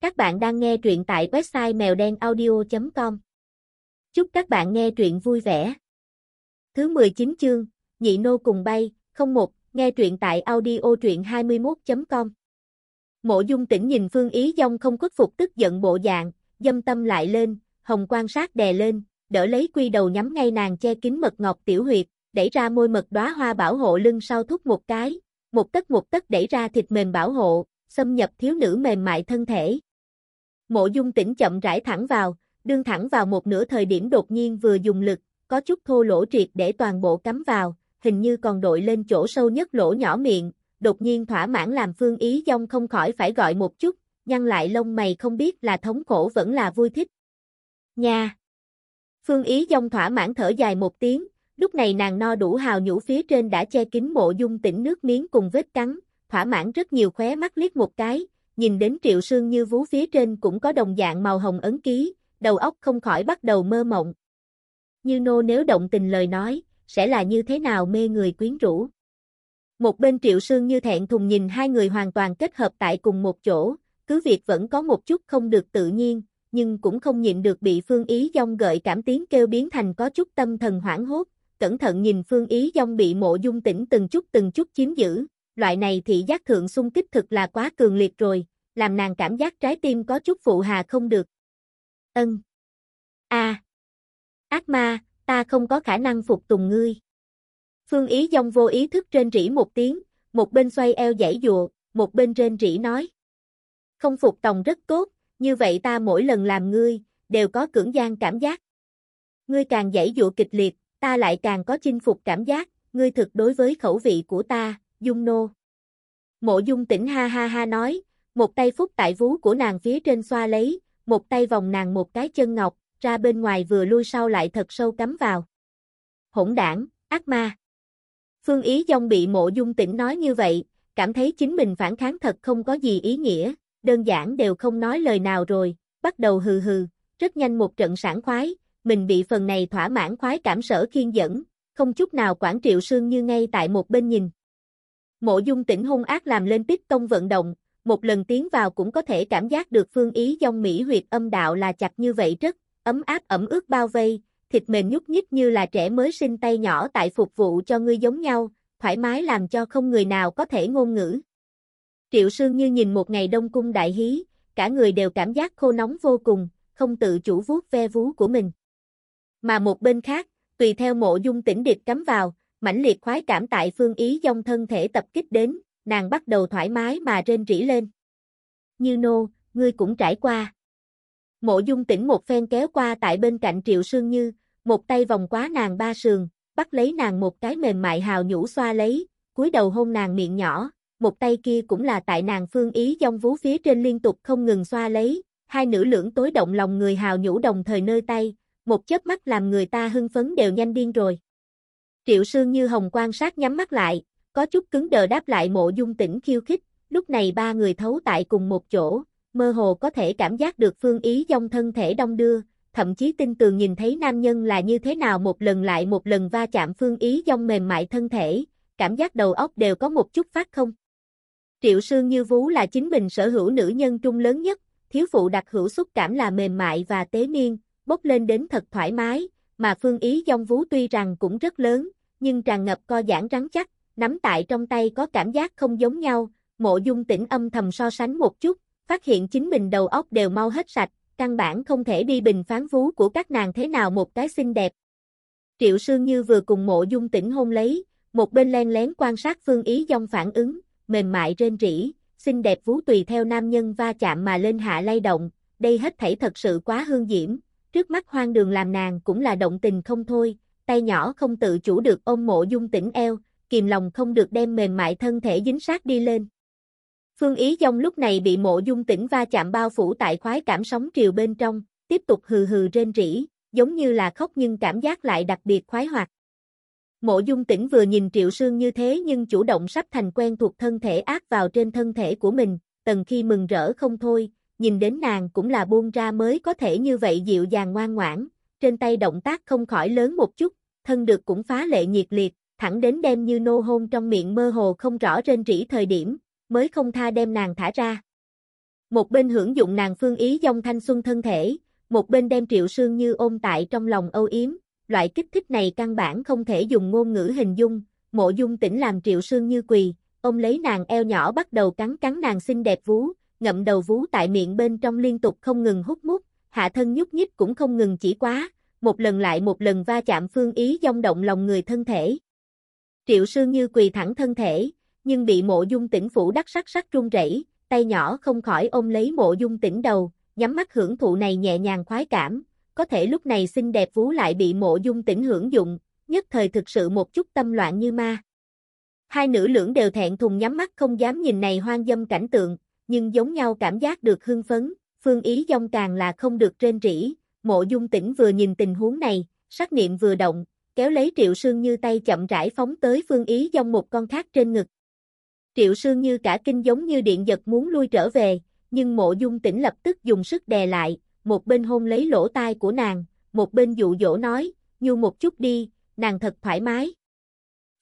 Các bạn đang nghe truyện tại website mèo đen audio.com. Chúc các bạn nghe truyện vui vẻ. Thứ 19 chương, Nhị Nô cùng bay, 01, nghe truyện tại audio truyện 21.com. Mộ dung tỉnh nhìn Phương Ý Dông không khuất phục tức giận bộ dạng, dâm tâm lại lên, hồng quan sát đè lên, đỡ lấy quy đầu nhắm ngay nàng che kín mật ngọc tiểu huyệt, đẩy ra môi mật đóa hoa bảo hộ lưng sau thúc một cái, một tấc một tấc đẩy ra thịt mềm bảo hộ, xâm nhập thiếu nữ mềm mại thân thể. Mộ dung tỉnh chậm rãi thẳng vào, đương thẳng vào một nửa thời điểm đột nhiên vừa dùng lực, có chút thô lỗ triệt để toàn bộ cắm vào, hình như còn đội lên chỗ sâu nhất lỗ nhỏ miệng, đột nhiên thỏa mãn làm phương ý dông không khỏi phải gọi một chút, nhăn lại lông mày không biết là thống khổ vẫn là vui thích. Nha! Phương ý dông thỏa mãn thở dài một tiếng, lúc này nàng no đủ hào nhũ phía trên đã che kín mộ dung tỉnh nước miếng cùng vết cắn, thỏa mãn rất nhiều khóe mắt liếc một cái, nhìn đến triệu sương như vú phía trên cũng có đồng dạng màu hồng ấn ký, đầu óc không khỏi bắt đầu mơ mộng. Như nô nếu động tình lời nói, sẽ là như thế nào mê người quyến rũ. Một bên triệu sương như thẹn thùng nhìn hai người hoàn toàn kết hợp tại cùng một chỗ, cứ việc vẫn có một chút không được tự nhiên, nhưng cũng không nhịn được bị phương ý dông gợi cảm tiếng kêu biến thành có chút tâm thần hoảng hốt, cẩn thận nhìn phương ý dông bị mộ dung tỉnh từng chút từng chút chiếm giữ, loại này thị giác thượng xung kích thực là quá cường liệt rồi, làm nàng cảm giác trái tim có chút phụ hà không được. Ân. A. Ác ma, ta không có khả năng phục tùng ngươi. Phương Ý Dông vô ý thức trên rỉ một tiếng, một bên xoay eo giãy dụa, một bên trên rỉ nói. Không phục tòng rất tốt, như vậy ta mỗi lần làm ngươi, đều có cưỡng gian cảm giác. Ngươi càng giãy dụa kịch liệt, ta lại càng có chinh phục cảm giác, ngươi thực đối với khẩu vị của ta, Dung Nô. Mộ Dung tỉnh ha ha ha nói, một tay phúc tại vú của nàng phía trên xoa lấy, một tay vòng nàng một cái chân ngọc, ra bên ngoài vừa lui sau lại thật sâu cắm vào. Hỗn đảng, ác ma. Phương Ý Dông bị mộ dung tỉnh nói như vậy, cảm thấy chính mình phản kháng thật không có gì ý nghĩa, đơn giản đều không nói lời nào rồi, bắt đầu hừ hừ, rất nhanh một trận sản khoái, mình bị phần này thỏa mãn khoái cảm sở khiên dẫn, không chút nào quản triệu sương như ngay tại một bên nhìn. Mộ dung tỉnh hung ác làm lên tích tông vận động, một lần tiến vào cũng có thể cảm giác được phương ý dòng mỹ huyệt âm đạo là chặt như vậy rất, ấm áp ẩm ướt bao vây, thịt mềm nhúc nhích như là trẻ mới sinh tay nhỏ tại phục vụ cho ngươi giống nhau, thoải mái làm cho không người nào có thể ngôn ngữ. Triệu Sương như nhìn một ngày đông cung đại hí, cả người đều cảm giác khô nóng vô cùng, không tự chủ vuốt ve vú của mình. Mà một bên khác, tùy theo mộ dung tỉnh điệp cắm vào, mãnh liệt khoái cảm tại phương ý dòng thân thể tập kích đến, nàng bắt đầu thoải mái mà rên rỉ lên. Như nô, ngươi cũng trải qua. Mộ dung tỉnh một phen kéo qua tại bên cạnh triệu sương như, một tay vòng quá nàng ba sườn, bắt lấy nàng một cái mềm mại hào nhũ xoa lấy, cúi đầu hôn nàng miệng nhỏ, một tay kia cũng là tại nàng phương ý dòng vú phía trên liên tục không ngừng xoa lấy, hai nữ lưỡng tối động lòng người hào nhũ đồng thời nơi tay, một chớp mắt làm người ta hưng phấn đều nhanh điên rồi. Triệu Sương như hồng quan sát nhắm mắt lại, có chút cứng đờ đáp lại mộ dung tỉnh khiêu khích, lúc này ba người thấu tại cùng một chỗ, mơ hồ có thể cảm giác được phương ý dòng thân thể đông đưa, thậm chí tin tường nhìn thấy nam nhân là như thế nào một lần lại một lần va chạm phương ý dòng mềm mại thân thể, cảm giác đầu óc đều có một chút phát không. Triệu Sương Như Vú là chính mình sở hữu nữ nhân trung lớn nhất, thiếu phụ đặc hữu xúc cảm là mềm mại và tế miên, bốc lên đến thật thoải mái, mà phương ý dòng vú tuy rằng cũng rất lớn, nhưng tràn ngập co giãn rắn chắc, nắm tại trong tay có cảm giác không giống nhau, mộ dung tĩnh âm thầm so sánh một chút, phát hiện chính mình đầu óc đều mau hết sạch, căn bản không thể đi bình phán vú của các nàng thế nào một cái xinh đẹp. Triệu Sương Như vừa cùng mộ dung tĩnh hôn lấy, một bên len lén quan sát phương ý dòng phản ứng, mềm mại rên rỉ, xinh đẹp vú tùy theo nam nhân va chạm mà lên hạ lay động, đây hết thảy thật sự quá hương diễm, trước mắt hoang đường làm nàng cũng là động tình không thôi, tay nhỏ không tự chủ được ôm mộ dung tỉnh eo, kìm lòng không được đem mềm mại thân thể dính sát đi lên. Phương Ý Dông lúc này bị mộ dung tỉnh va chạm bao phủ tại khoái cảm sóng triều bên trong, tiếp tục hừ hừ rên rỉ, giống như là khóc nhưng cảm giác lại đặc biệt khoái hoạt. Mộ dung tỉnh vừa nhìn triệu sương như thế nhưng chủ động sắp thành quen thuộc thân thể ác vào trên thân thể của mình, tần khi mừng rỡ không thôi, nhìn đến nàng cũng là buông ra mới có thể như vậy dịu dàng ngoan ngoãn, trên tay động tác không khỏi lớn một chút, thân được cũng phá lệ nhiệt liệt, thẳng đến đem như nô hôn trong miệng mơ hồ không rõ trên rỉ thời điểm, mới không tha đem nàng thả ra. Một bên hưởng dụng nàng phương ý dòng thanh xuân thân thể, một bên đem triệu sương như ôm tại trong lòng âu yếm, loại kích thích này căn bản không thể dùng ngôn ngữ hình dung, mộ dung tỉnh làm triệu sương như quỳ, ông lấy nàng eo nhỏ bắt đầu cắn cắn nàng xinh đẹp vú, ngậm đầu vú tại miệng bên trong liên tục không ngừng hút mút, hạ thân nhúc nhích cũng không ngừng chỉ quá, một lần lại một lần va chạm phương ý dông động lòng người thân thể. Triệu sương như quỳ thẳng thân thể, nhưng bị mộ dung tỉnh phủ đắc sắc sắc run rẩy, tay nhỏ không khỏi ôm lấy mộ dung tỉnh đầu, nhắm mắt hưởng thụ này nhẹ nhàng khoái cảm, có thể lúc này xinh đẹp vú lại bị mộ dung tỉnh hưởng dụng, nhất thời thực sự một chút tâm loạn như ma. Hai nữ lưỡng đều thẹn thùng nhắm mắt không dám nhìn này hoang dâm cảnh tượng, nhưng giống nhau cảm giác được hưng phấn, phương ý dông càng là không được trên rỉ, mộ dung tỉnh vừa nhìn tình huống này, sắc niệm vừa động, kéo lấy triệu sương như tay chậm rãi phóng tới phương ý dông một con khác trên ngực. Triệu sương như cả kinh giống như điện giật muốn lui trở về, nhưng mộ dung tỉnh lập tức dùng sức đè lại, một bên hôn lấy lỗ tai của nàng, một bên dụ dỗ nói, nhu một chút đi, nàng thật thoải mái.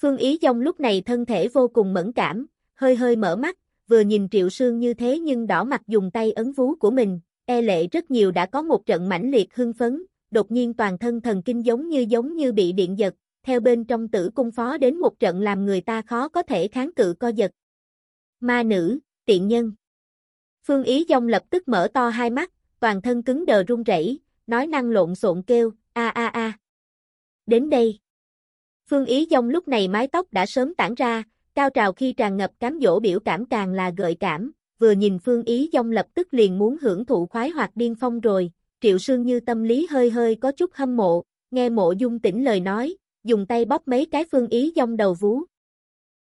Phương Ý Dông lúc này thân thể vô cùng mẫn cảm, hơi hơi mở mắt, vừa nhìn Triệu Sương như thế nhưng đỏ mặt dùng tay ấn vú của mình, e lệ rất nhiều đã có một trận mãnh liệt hưng phấn, đột nhiên toàn thân thần kinh giống như giống như bị điện giật, theo bên trong tử cung phó đến một trận làm người ta khó có thể kháng cự co giật. Ma nữ, tiện nhân. Phương Ý Dông lập tức mở to hai mắt, toàn thân cứng đờ run rẩy, nói năng lộn xộn kêu, a a a. Đến đây. Phương Ý Dông lúc này mái tóc đã sớm tản ra, cao trào khi tràn ngập cám dỗ biểu cảm càng là gợi cảm, vừa nhìn Phương Ý Dông lập tức liền muốn hưởng thụ khoái hoạt điên phong rồi, Triệu Sương như tâm lý hơi hơi có chút hâm mộ, nghe mộ dung tỉnh lời nói, dùng tay bóp mấy cái Phương Ý Dông đầu vú.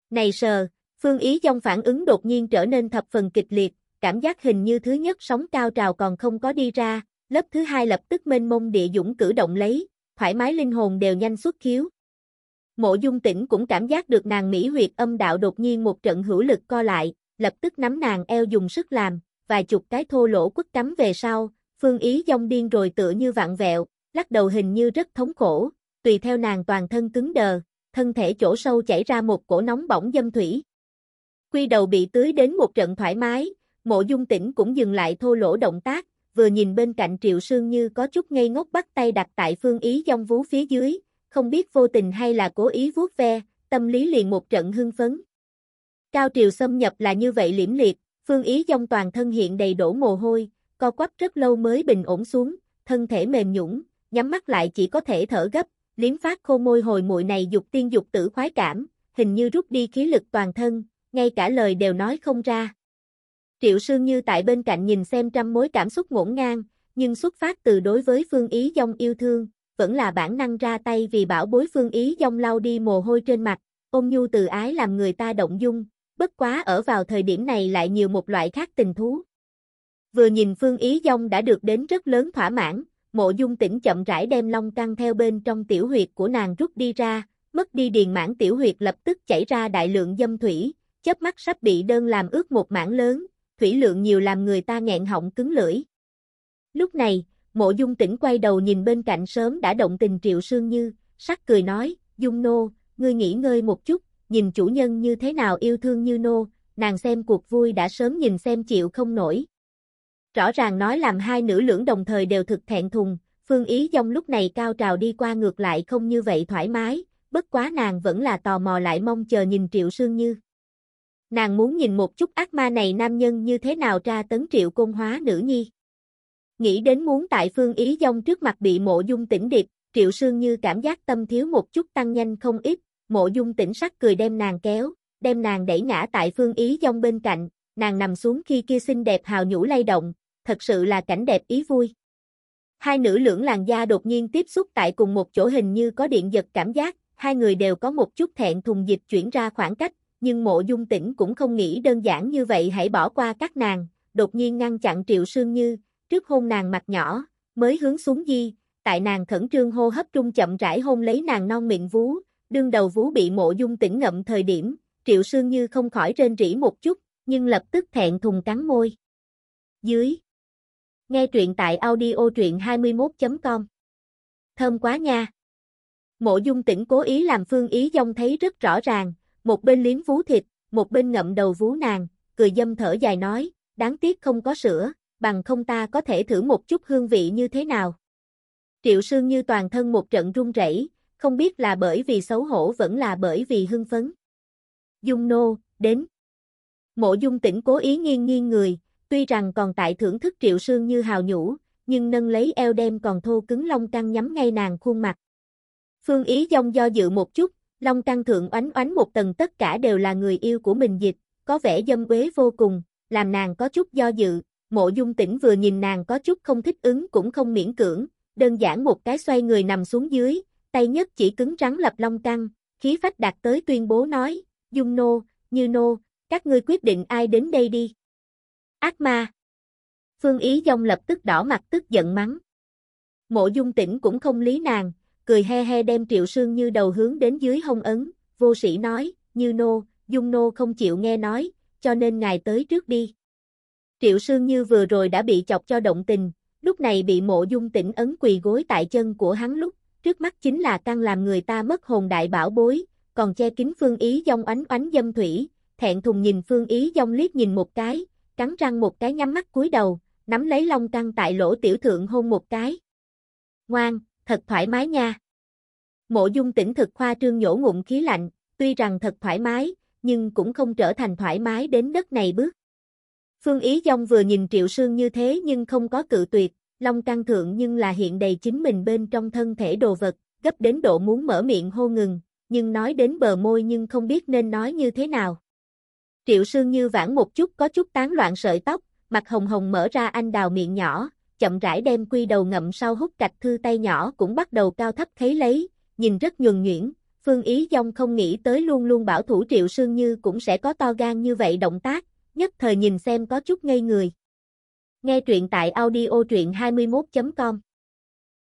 Này sờ, Phương Ý Dông phản ứng đột nhiên trở nên thập phần kịch liệt, cảm giác hình như thứ nhất sóng cao trào còn không có đi ra, lớp thứ hai lập tức mênh mông địa dũng cử động lấy, thoải mái linh hồn đều nhanh xuất khiếu. Mộ dung tỉnh cũng cảm giác được nàng Mỹ huyệt âm đạo đột nhiên một trận hữu lực co lại, lập tức nắm nàng eo dùng sức làm, vài chục cái thô lỗ quất cắm về sau, phương ý dông điên rồi tựa như vạn vẹo, lắc đầu hình như rất thống khổ, tùy theo nàng toàn thân cứng đờ, thân thể chỗ sâu chảy ra một cổ nóng bỏng dâm thủy. Quy đầu bị tưới đến một trận thoải mái, mộ dung tỉnh cũng dừng lại thô lỗ động tác, vừa nhìn bên cạnh triệu sương như có chút ngây ngốc bắt tay đặt tại phương ý dông vú phía dưới, không biết vô tình hay là cố ý vuốt ve, tâm lý liền một trận hưng phấn. Cao triều xâm nhập là như vậy liễm liệt, phương ý dông toàn thân hiện đầy đổ mồ hôi, co quắp rất lâu mới bình ổn xuống, thân thể mềm nhũng, nhắm mắt lại chỉ có thể thở gấp, liếm phát khô môi hồi muội này dục tiên dục tử khoái cảm, hình như rút đi khí lực toàn thân, ngay cả lời đều nói không ra. Triệu Sương Như tại bên cạnh nhìn xem trăm mối cảm xúc ngổn ngang, nhưng xuất phát từ đối với Phương Ý Dông yêu thương, vẫn là bản năng ra tay vì bảo bối Phương Ý Dông lau đi mồ hôi trên mặt, ôm nhu từ ái làm người ta động dung, bất quá ở vào thời điểm này lại nhiều một loại khác tình thú. Vừa nhìn Phương Ý Dông đã được đến rất lớn thỏa mãn, mộ dung tỉnh chậm rãi đem long căng theo bên trong tiểu huyệt của nàng rút đi ra, mất đi điền mãn tiểu huyệt lập tức chảy ra đại lượng dâm thủy, chớp mắt sắp bị đơn làm ướt một mảng lớn, thủy lượng nhiều làm người ta nghẹn họng cứng lưỡi. Lúc này, mộ dung Tĩnh quay đầu nhìn bên cạnh sớm đã động tình triệu sương như, sắc cười nói, dung nô, ngươi nghỉ ngơi một chút, nhìn chủ nhân như thế nào yêu thương như nô, nàng xem cuộc vui đã sớm nhìn xem chịu không nổi. Rõ ràng nói làm hai nữ lưỡng đồng thời đều thực thẹn thùng, phương ý dông lúc này cao trào đi qua ngược lại không như vậy thoải mái, bất quá nàng vẫn là tò mò lại mong chờ nhìn triệu sương như. Nàng muốn nhìn một chút ác ma này nam nhân như thế nào tra tấn triệu công hóa nữ nhi. Nghĩ đến muốn tại phương ý dông trước mặt bị mộ dung tỉnh điệp, triệu sương như cảm giác tâm thiếu một chút tăng nhanh không ít, mộ dung tỉnh sắc cười đem nàng kéo, đem nàng đẩy ngã tại phương ý dông bên cạnh, nàng nằm xuống khi kia xinh đẹp hào nhũ lay động, thật sự là cảnh đẹp ý vui. Hai nữ lưỡng làn da đột nhiên tiếp xúc tại cùng một chỗ hình như có điện giật cảm giác, hai người đều có một chút thẹn thùng dịch chuyển ra khoảng cách, nhưng mộ dung tỉnh cũng không nghĩ đơn giản như vậy hãy bỏ qua các nàng, đột nhiên ngăn chặn triệu sương như, trước hôn nàng mặt nhỏ, mới hướng xuống di, tại nàng khẩn trương hô hấp trung chậm rãi hôn lấy nàng non miệng vú, đương đầu vú bị mộ dung tỉnh ngậm thời điểm, triệu sương như không khỏi rên rỉ một chút, nhưng lập tức thẹn thùng cắn môi. Dưới Nghe truyện tại audio truyện 21.com Thơm quá nha! Mộ dung tỉnh cố ý làm phương ý dông thấy rất rõ ràng, một bên liếm vú thịt, một bên ngậm đầu vú nàng, cười dâm thở dài nói, đáng tiếc không có sữa, bằng không ta có thể thử một chút hương vị như thế nào. Triệu Sương như toàn thân một trận run rẩy, không biết là bởi vì xấu hổ vẫn là bởi vì hưng phấn. Dung nô, đến. Mộ dung tỉnh cố ý nghiêng nghiêng người, tuy rằng còn tại thưởng thức Triệu Sương như hào nhũ, nhưng nâng lấy eo đem còn thô cứng long căng nhắm ngay nàng khuôn mặt. Phương ý dông do dự một chút, long căng thượng oánh oánh một tầng tất cả đều là người yêu của mình dịch, có vẻ dâm quế vô cùng, làm nàng có chút do dự, mộ dung tỉnh vừa nhìn nàng có chút không thích ứng cũng không miễn cưỡng, đơn giản một cái xoay người nằm xuống dưới, tay nhất chỉ cứng rắn lập long căng, khí phách đạt tới tuyên bố nói, dung nô, như nô, các ngươi quyết định ai đến đây đi. Ác ma. Phương Ý Dông lập tức đỏ mặt tức giận mắng. Mộ dung tỉnh cũng không lý nàng, cười he he đem triệu sương như đầu hướng đến dưới hông ấn, vô sĩ nói, như nô, dung nô không chịu nghe nói, cho nên ngài tới trước đi. Triệu sương như vừa rồi đã bị chọc cho động tình, lúc này bị mộ dung tỉnh ấn quỳ gối tại chân của hắn lúc, trước mắt chính là căn làm người ta mất hồn đại bảo bối, còn che kính phương ý dông oánh oánh dâm thủy, thẹn thùng nhìn phương ý dông liếc nhìn một cái, cắn răng một cái nhắm mắt cúi đầu, nắm lấy long căng tại lỗ tiểu thượng hôn một cái. Ngoan, thật thoải mái nha. Mộ dung tỉnh thực khoa trương nhổ ngụm khí lạnh, tuy rằng thật thoải mái, nhưng cũng không trở thành thoải mái đến đất này bước. Phương Ý Dông vừa nhìn Triệu Sương như thế nhưng không có cự tuyệt, Long căng thượng nhưng là hiện đầy chính mình bên trong thân thể đồ vật, gấp đến độ muốn mở miệng hô ngừng, nhưng nói đến bờ môi nhưng không biết nên nói như thế nào. Triệu Sương như vãn một chút có chút tán loạn sợi tóc, mặt hồng hồng mở ra anh đào miệng nhỏ, chậm rãi đem quy đầu ngậm sau hút cạch thư tay nhỏ cũng bắt đầu cao thấp thấy lấy, nhìn rất nhuần nhuyễn, Phương Ý Dông không nghĩ tới luôn luôn bảo thủ Triệu Sương Như cũng sẽ có to gan như vậy động tác, nhất thời nhìn xem có chút ngây người. Nghe truyện tại audio truyện 21.com